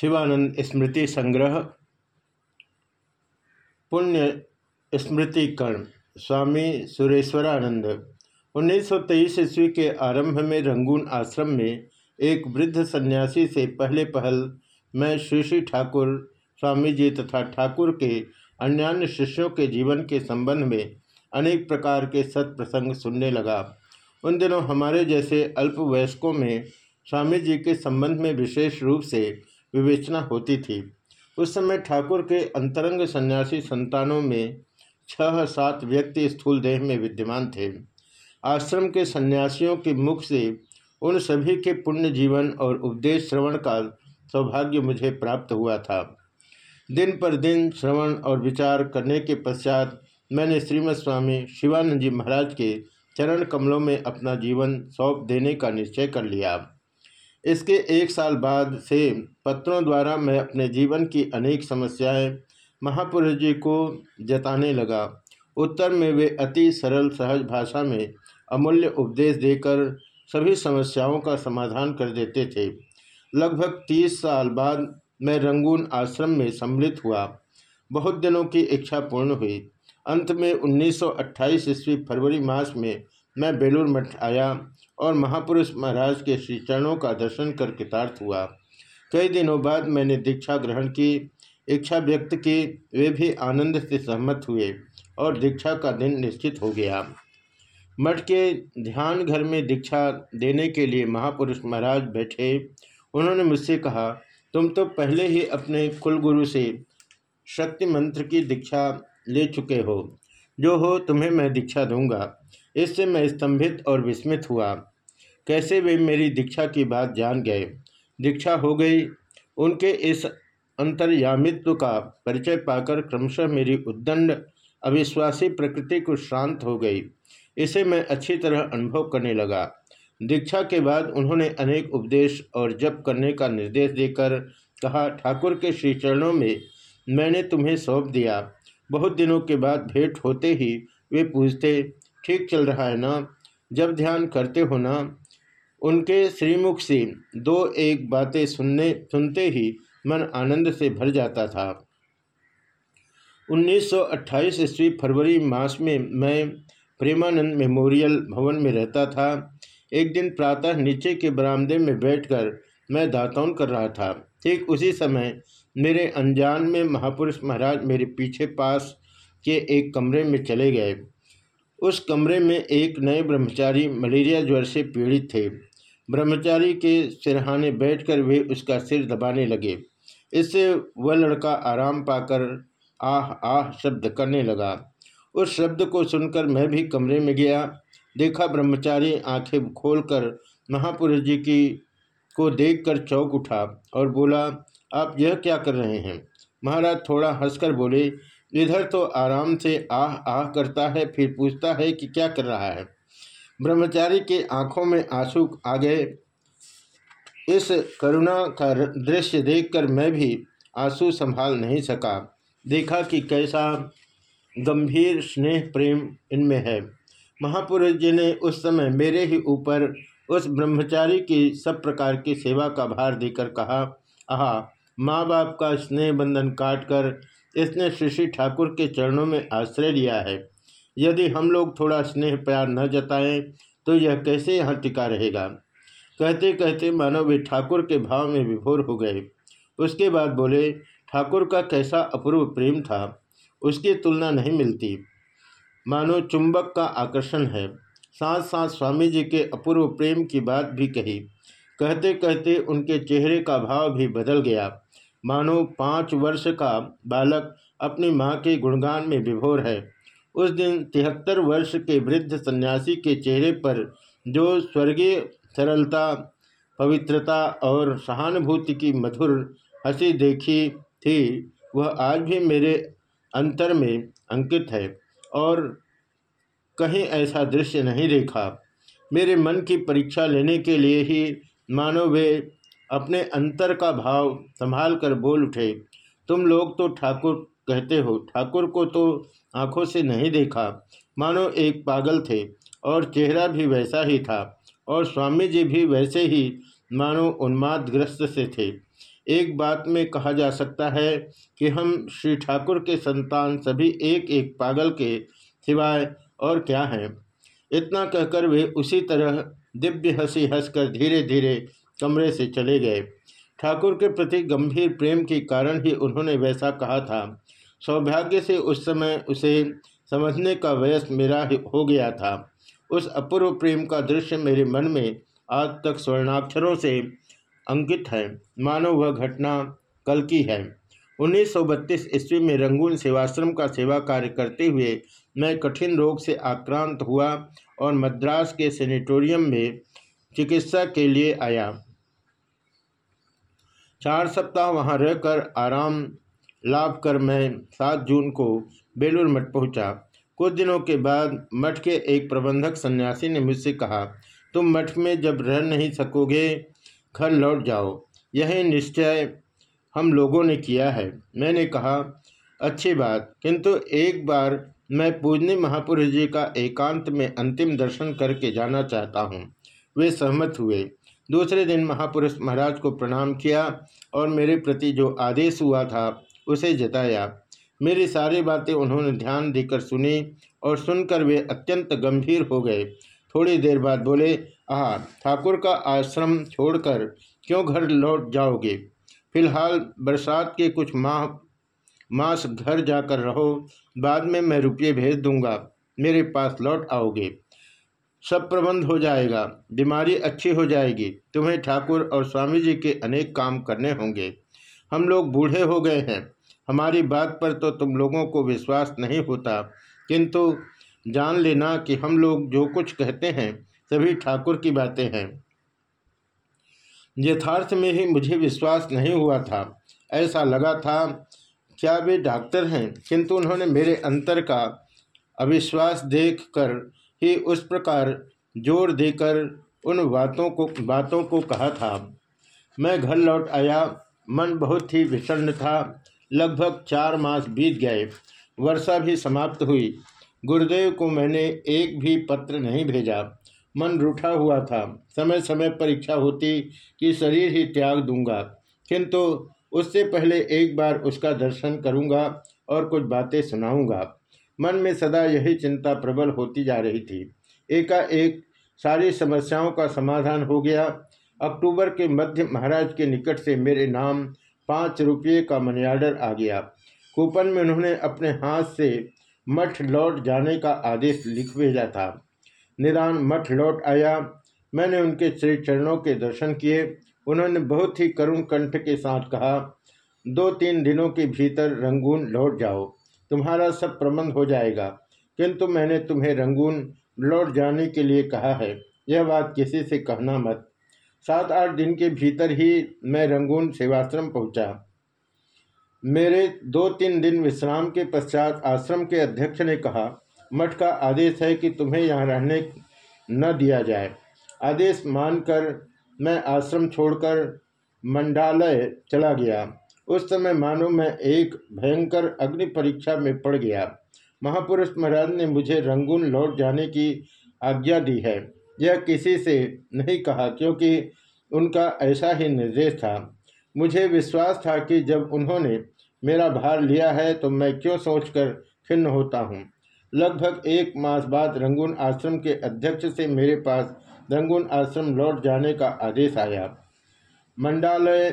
शिवानंद स्मृति संग्रह, पुण्य स्मृति कर्ण, स्वामी सुरेश्वरानंद। 1923 ईस्वी के आरंभ में रंगून आश्रम में एक वृद्ध सन्यासी से पहले पहल मैं श्री श्री ठाकुर, स्वामी जी तथा ठाकुर के अन्यान्य शिष्यों के जीवन के संबंध में अनेक प्रकार के सत्प्रसंग सुनने लगा। उन दिनों हमारे जैसे अल्पवयस्कों में स्वामी जी के संबंध में विशेष रूप से विवेचना होती थी। उस समय ठाकुर के अंतरंग सन्यासी संतानों में छह सात व्यक्ति स्थूल देह में विद्यमान थे। आश्रम के सन्यासियों के मुख से उन सभी के पुण्य जीवन और उपदेश श्रवण का सौभाग्य मुझे प्राप्त हुआ था। दिन पर दिन श्रवण और विचार करने के पश्चात मैंने श्रीमद स्वामी शिवानंद जी महाराज के चरण कमलों में अपना जीवन सौंप देने का निश्चय कर लिया। इसके एक साल बाद से पत्रों द्वारा मैं अपने जीवन की अनेक समस्याएँ महापुरुष जी को जताने लगा। उत्तर में वे अति सरल, सहज भाषा में अमूल्य उपदेश देकर सभी समस्याओं का समाधान कर देते थे। लगभग तीस साल बाद मैं रंगून आश्रम में सम्मिलित हुआ। बहुत दिनों की इच्छा पूर्ण हुई। अंत में 1928 ईस्वी फरवरी मास में मैं बेलूर मठ आया। और महापुरुष महाराज के श्री चरणों का दर्शन कर कृतार्थ हुआ। कई दिनों बाद मैंने दीक्षा ग्रहण की, इच्छा व्यक्त की, वे भी आनंद से सहमत हुए और दीक्षा का दिन निश्चित हो गया। मठ के ध्यान घर में दीक्षा देने के लिए महापुरुष महाराज बैठे। उन्होंने मुझसे कहा, तुम तो पहले ही अपने कुलगुरु से शक्ति मंत्र की दीक्षा ले चुके हो। जो हो तुम्हें मैं दीक्षा दूँगा। इससे मैं स्तंभित और विस्मित हुआ। कैसे वे मेरी दीक्षा की बात जान गए? दीक्षा हो गई। उनके इस अंतर्यामित्व का परिचय पाकर क्रमशः मेरी उद्दंड, अविश्वासी प्रकृति को शांत हो गई। इसे मैं अच्छी तरह अनुभव करने लगा। दीक्षा के बाद उन्होंने अनेक उपदेश और जप करने का निर्देश देकर कहा, ठाकुर के श्री चरणों में मैंने तुम्हें सौंप दिया। बहुत दिनों के बाद भेंट होते ही वे पूछते ठीक चल रहा है ना? जब ध्यान करते हो ना? उनके श्रीमुख से दो एक बातें सुनने, सुनते ही मन आनंद से भर जाता था। 1928 ईस्वी फरवरी मास में मैं प्रेमानंद मेमोरियल भवन में रहता था। एक दिन प्रातः नीचे के बरामदे में बैठकर मैं दातौन कर रहा था। ठीक उसी समय मेरे अनजान में महापुरुष महाराज मेरे पीछे पास के एक कमरे में चले गए। उस कमरे में एक नए ब्रह्मचारी मलेरिया ज्वर से पीड़ित थे। ब्रह्मचारी के सिरहाने बैठकर वे उसका सिर दबाने लगे। इससे वह लड़का आराम पाकर आह आह शब्द करने लगा। उस शब्द को सुनकर मैं भी कमरे में गया। देखा ब्रह्मचारी आँखें खोलकर महापुरुष जी की, को देखकर चौक उठा और बोला, आप यह क्या कर रहे हैं? महाराज थोड़ा हंसकर बोले इधर तो आराम से आह आह करता है, फिर पूछता है कि क्या कर रहा है। ब्रह्मचारी के आँखों में आँसू आ गए। इस करुणा का दृश्य देखकर मैं भी आँसू संभाल नहीं सका। देखा कि कैसा गंभीर स्नेह प्रेम इनमें है। महापुरुष जी ने उस समय मेरे ही ऊपर उस ब्रह्मचारी की सब प्रकार की सेवा का भार देकर कहा, आह, माँ बाप का स्नेह बंधन काट कर इसने श्री ठाकुर के चरणों में आश्रय लिया है। यदि हम लोग थोड़ा स्नेह प्यार न जताएँ तो यह कैसे यहाँ टिका रहेगा? कहते कहते मानो वे ठाकुर के भाव में विभोर हो गए। उसके बाद बोले, ठाकुर का कैसा अपूर्व प्रेम था, उसकी तुलना नहीं मिलती। मानो चुंबक का आकर्षण है। साथ साथ स्वामी जी के अपूर्व प्रेम की बात भी कही। कहते कहते उनके चेहरे का भाव भी बदल गया। मानो पाँच वर्ष का बालक अपनी माँ के गुणगान में विभोर है। उस दिन तिहत्तर वर्ष के वृद्ध सन्यासी के चेहरे पर जो स्वर्गीय सरलता, पवित्रता और सहानुभूति की मधुर हँसी देखी थी, वह आज भी मेरे अंतर में अंकित है और कहीं ऐसा दृश्य नहीं देखा। मेरे मन की परीक्षा लेने के लिए ही मानो वे अपने अंतर का भाव संभाल कर बोल उठे, तुम लोग तो ठाकुर कहते हो, ठाकुर को तो आँखों से नहीं देखा। मानो एक पागल थे, और चेहरा भी वैसा ही था, और स्वामी जी भी वैसे ही मानो उन्मादग्रस्त से थे। एक बात में कहा जा सकता है कि हम श्री ठाकुर के संतान सभी एक एक पागल के सिवाय और क्या हैं? इतना कहकर वे उसी तरह दिव्य हँसी हंसकर धीरे धीरे कमरे से चले गए। ठाकुर के प्रति गंभीर प्रेम के कारण ही उन्होंने वैसा कहा था। सौभाग्य से उस समय उसे समझने का वयस मेरा हो गया था। उस अपूर्व प्रेम का दृश्य मेरे मन में आज तक स्वर्णाक्षरों से अंकित है। मानो वह घटना कल की है। 1932 ईस्वी में रंगून सेवाश्रम का सेवा कार्य करते हुए मैं कठिन रोग से आक्रांत हुआ और मद्रास के सेनेटोरियम में चिकित्सा के लिए आया। चार सप्ताह वहाँ रहकर आराम लाभ कर मैं सात जून को बेलूर मठ पहुँचा। कुछ दिनों के बाद मठ के एक प्रबंधक सन्यासी ने मुझसे कहा, तुम मठ में जब रह नहीं सकोगे, घर लौट जाओ। यही निश्चय हम लोगों ने किया है। मैंने कहा, अच्छी बात, किंतु एक बार मैं पूजनी महापुरुष जी का एकांत में अंतिम दर्शन करके जाना चाहता हूँ। वे सहमत हुए। दूसरे दिन महापुरुष महाराज को प्रणाम किया और मेरे प्रति जो आदेश हुआ था, उसे जताया। मेरी सारी बातें उन्होंने ध्यान देकर सुनी और सुनकर वे अत्यंत गंभीर हो गए। थोड़ी देर बाद बोले, आह, ठाकुर का आश्रम छोड़कर क्यों घर लौट जाओगे? फ़िलहाल बरसात के कुछ माह, मास घर जाकर रहो, बाद में मैं रुपये भेज दूँगा। मेरे पास लौट आओगे। सब प्रबंध हो जाएगा, बीमारी अच्छी हो जाएगी, तुम्हें ठाकुर और स्वामी जी के अनेक काम करने होंगे। हम लोग बूढ़े हो गए हैं, हमारी बात पर तो तुम लोगों को विश्वास नहीं होता, किंतु जान लेना कि हम लोग जो कुछ कहते हैं, सभी ठाकुर की बातें हैं। यथार्थ में ही मुझे विश्वास नहीं हुआ था, ऐसा लगा था, क्या वे डॉक्टर हैं? किंतु उन्होंने मेरे अंतर का अविश्वास देखकर ही उस प्रकार ज़ोर देकर उन बातों को बातों को कहा था। मैं घर लौट आया। मन बहुत ही विषण था। लगभग चार मास बीत गए। वर्षा भी समाप्त हुई। गुरुदेव को मैंने एक भी पत्र नहीं भेजा। मन रूठा हुआ था। समय समय पर इच्छा होती कि शरीर ही त्याग दूँगा। किंतु उससे पहले एक बार उसका दर्शन करूँगा और कुछ बातें सुनाऊँगा। मन में सदा यही चिंता प्रबल होती जा रही थी। एकाएक सारी समस्याओं का समाधान हो गया। अक्टूबर के मध्य महाराज के निकट से मेरे नाम पाँच रुपये का मनी आर्डर आ गया। कूपन में उन्होंने अपने हाथ से मठ लौट जाने का आदेश लिख भेजा था। निदान मठ लौट आया। मैंने उनके श्री चरणों के दर्शन किए। उन्होंने बहुत ही करुण कंठ के साथ कहा, दो तीन दिनों के भीतर रंगून लौट जाओ। तुम्हारा सब प्रबंध हो जाएगा। किंतु मैंने तुम्हें रंगून, लौट जाने के लिए कहा है। यह बात किसी से कहना मत। सात आठ दिन के भीतर ही मैं रंगून सेवाश्रम पहुँचा। मेरे दो तीन दिन विश्राम के पश्चात आश्रम के अध्यक्ष ने कहा, मठ का आदेश है कि तुम्हें यहाँ रहने न दिया जाए। आदेश मानकर मैं आश्रम छोड़कर मंडालय चला गया। उस समय मानो मैं एक भयंकर अग्नि परीक्षा में पड़ गया। महापुरुष महाराज ने मुझे रंगून लौट जाने की आज्ञा दी है। यह किसी से नहीं कहा, क्योंकि उनका ऐसा ही निर्देश था। मुझे विश्वास था कि जब उन्होंने मेरा भार लिया है तो मैं क्यों सोचकर खिन्न होता हूँ? लगभग एक मास बाद रंगून आश्रम के अध्यक्ष से मेरे पास रंगून आश्रम लौट जाने का आदेश आया। मंडालय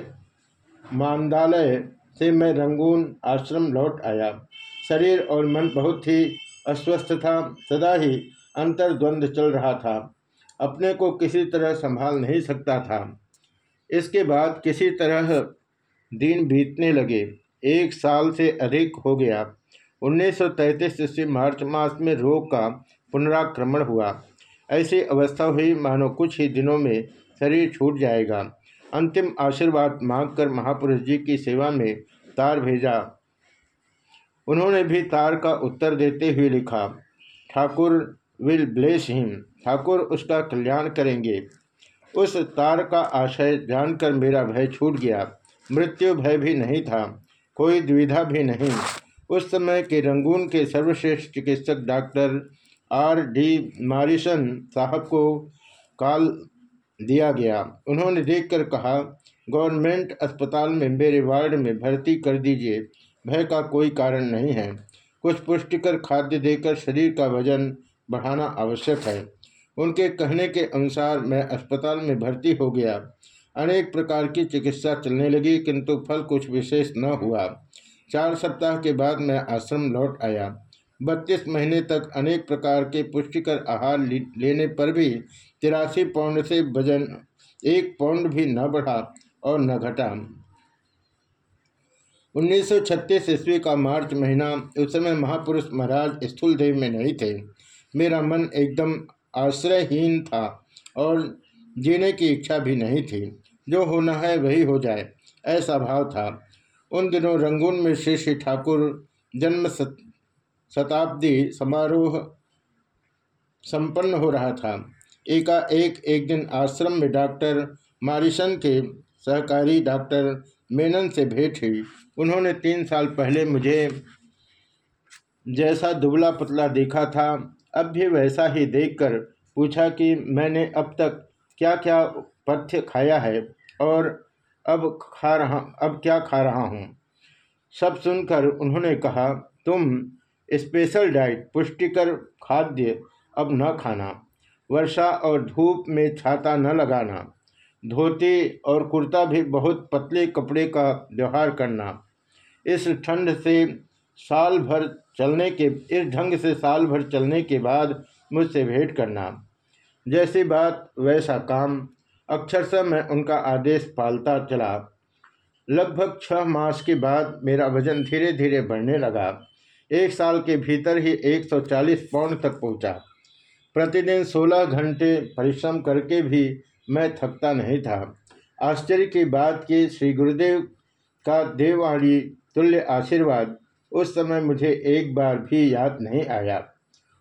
मानदालय से मैं रंगून आश्रम लौट आया। शरीर और मन बहुत ही अस्वस्थ था, सदा ही अंतर्द्वंद चल रहा था। अपने को किसी तरह संभाल नहीं सकता था। इसके बाद किसी तरह दिन बीतने लगे। एक साल से अधिक हो गया। 1933 ईस्वी मार्च मास में रोग का पुनराक्रमण हुआ। ऐसी अवस्था हुई मानो कुछ ही दिनों में शरीर छूट जाएगा। अंतिम आशीर्वाद मांगकर महापुरुष जी की सेवा में तार भेजा। उन्होंने भी तार का उत्तर देते हुए लिखा, Thakur will bless him. Thakur उसका कल्याण करेंगे। उस तार का आशय जानकर मेरा भय छूट गया। मृत्यु भय भी नहीं था, कोई द्विधा भी नहीं। उस समय के रंगून के सर्वश्रेष्ठ चिकित्सक डॉक्टर आर डी मारिसन साहब को कॉल दिया गया। उन्होंने देखकर कहा, गवर्नमेंट अस्पताल में मेरे वार्ड में भर्ती कर दीजिए। भय का कोई कारण नहीं है। कुछ पुष्टिकर खाद्य देकर शरीर का वज़न बढ़ाना आवश्यक है। उनके कहने के अनुसार मैं अस्पताल में भर्ती हो गया। अनेक प्रकार की चिकित्सा चलने लगी, किंतु फल कुछ विशेष न हुआ। चार सप्ताह के बाद मैं आश्रम लौट आया। बत्तीस महीने तक अनेक प्रकार के पुष्टिकर आहार लेने पर भी तिरासी पौंड से वज़न, एक पौंड भी न बढ़ा और न घटा। 1936 ईस्वी का मार्च महीना, उस समय महापुरुष महाराज स्थूल देव में नहीं थे। मेरा मन एकदम आश्रयहीन था और जीने की इच्छा भी नहीं थी। जो होना है वही हो जाए, ऐसा भाव था। उन दिनों रंगून में श्री श्री ठाकुर जन्म शताब्दी समारोह संपन्न हो रहा था। एकाएक एक, एक दिन आश्रम में डॉक्टर मारिसन के सहकारी डॉक्टर मेनन से भेंट हुई। उन्होंने तीन साल पहले मुझे जैसा दुबला पतला देखा था अब भी वैसा ही देखकर पूछा कि मैंने अब तक क्या क्या पथ्य खाया है और अब खा रहा अब क्या खा रहा हूँ? सब सुनकर उन्होंने कहा तुम स्पेशल डाइट पुष्टिकर खाद्य अब न खाना। वर्षा और धूप में छाता न लगाना, धोती और कुर्ता भी बहुत पतले कपड़े का व्यवहार करना। इस ठंड से साल भर चलने के, इस ढंग से साल भर चलने के बाद मुझसे भेंट करना। जैसी बात, वैसा काम। अक्षरशः मैं उनका आदेश पालता चला। लगभग छः मास के बाद मेरा वज़न धीरे धीरे बढ़ने लगा। एक साल के भीतर ही 140 पाउंड तक पहुँचा। प्रतिदिन 16 घंटे परिश्रम करके भी मैं थकता नहीं था। आश्चर्य की बात कि श्री गुरुदेव का देववाणी तुल्य आशीर्वाद उस समय मुझे एक बार भी याद नहीं आया।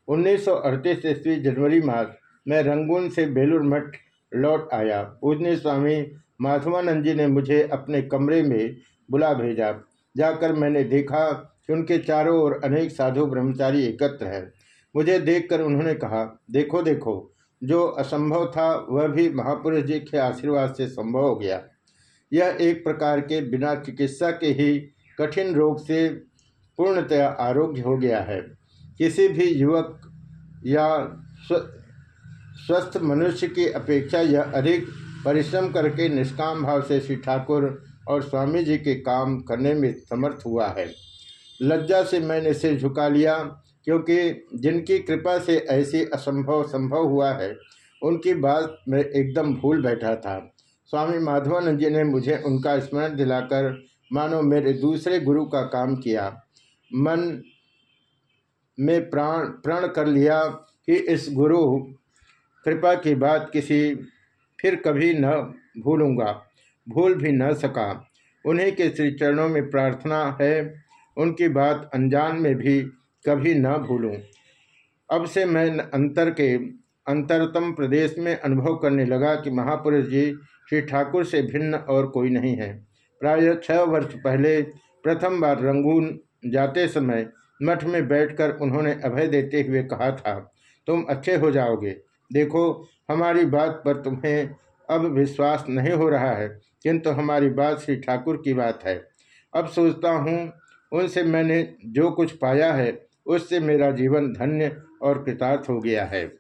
उन्नीस सौ अड़तीस ईस्वी जनवरी मास में रंगून से बेलूर मठ लौट आया। पूजनी स्वामी माधवानंद जी ने मुझे अपने कमरे में बुला भेजा। जाकर मैंने देखा कि उनके चारों ओर अनेक साधु ब्रह्मचारी एकत्र हैं। मुझे देखकर उन्होंने कहा, देखो देखो, जो असंभव था वह भी महापुरुष जी के आशीर्वाद से संभव हो गया। यह एक प्रकार के बिना चिकित्सा के ही कठिन रोग से पूर्णतया आरोग्य हो गया है। किसी भी युवक या स्वस्थ मनुष्य की अपेक्षा यह अधिक परिश्रम करके निष्काम भाव से श्री ठाकुर और स्वामी जी के काम करने में समर्थ हुआ है। लज्जा से मैंने सिर झुका लिया क्योंकि जिनकी कृपा से ऐसी असंभव संभव हुआ है, उनकी बात मैं एकदम भूल बैठा था। स्वामी माधवानंद जी ने मुझे उनका स्मरण दिलाकर मानो मेरे दूसरे गुरु का काम किया। मन में प्राण, प्रण कर लिया कि इस गुरु कृपा की बात किसी फिर कभी न भूलूँगा, भूल भी न सका। उन्हीं के श्री चरणों में प्रार्थना है, उनकी बात अनजान में भी कभी न भूलूं। अब से मैं अंतर के, अंतरतम प्रदेश में अनुभव करने लगा कि महापुरुष जी, श्री ठाकुर से भिन्न और कोई नहीं है। प्राय छः वर्ष पहले प्रथम बार रंगून जाते समय मठ में बैठकर उन्होंने अभय देते हुए कहा था, तुम अच्छे हो जाओगे। देखो, हमारी बात पर तुम्हें अब विश्वास नहीं हो रहा है, किंतु हमारी बात श्री ठाकुर की बात है। अब सोचता हूँ, उनसे मैंने जो कुछ पाया है उससे मेरा जीवन धन्य और कृतार्थ हो गया है।